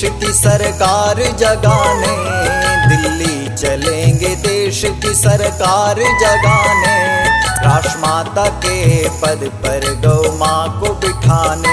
देश की सरकार जगाने, दिल्ली चलेंगे देश की सरकार जगाने। राष्ट्रमाता के पद पर गौ माँ को बिठाने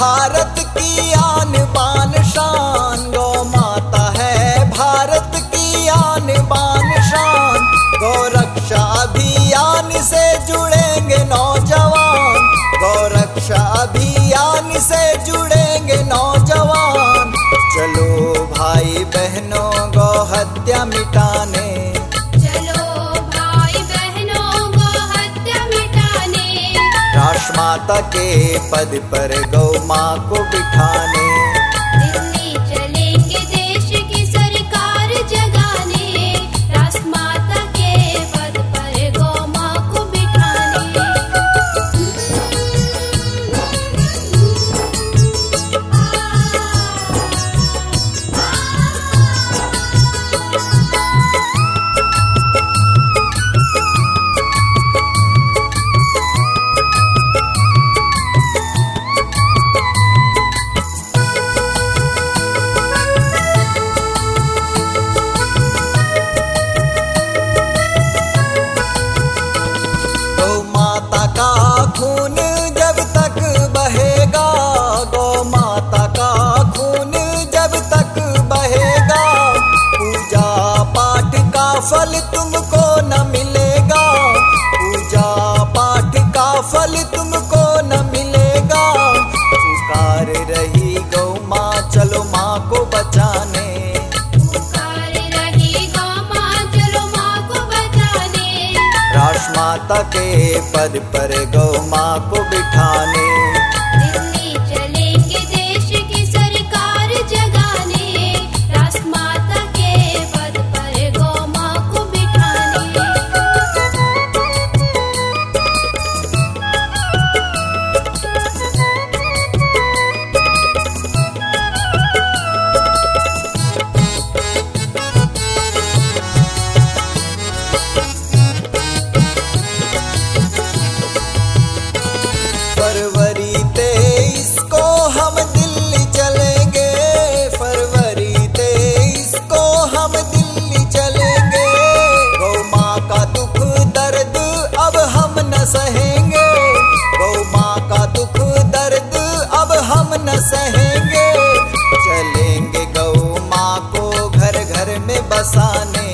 भारत की आन बान शान, गौ माता है भारत की आन बान शान। गौ रक्षा अभियान से जुड़ेंगे नौजवान। गौ रक्षा अभियान से जुड़ेंगे नौजवान। चलो भाई बहनों, गौ हत्या मिटाने राष्ट्रमाता के पद पर गौ माँ को बिठाने खून जब तक बहेगा, गौ माता का खून जब तक बहेगा, पूजा पाठ का फल तुमको न मिलेगा, पूजा पाठ का फल तुमको राष्ट्रमाता के पद पर गौ माँ को बिठाने न सहेंगे। गौ माँ का दुख दर्द अब हम न सहेंगे। चलेंगे गौ माँ को घर घर में बसाने।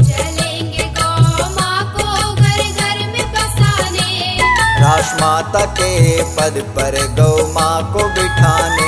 चलेंगे गौ माँ को घर घर में बसाने। राष्ट्रमाता के पद पर गौ माँ को बिठाने।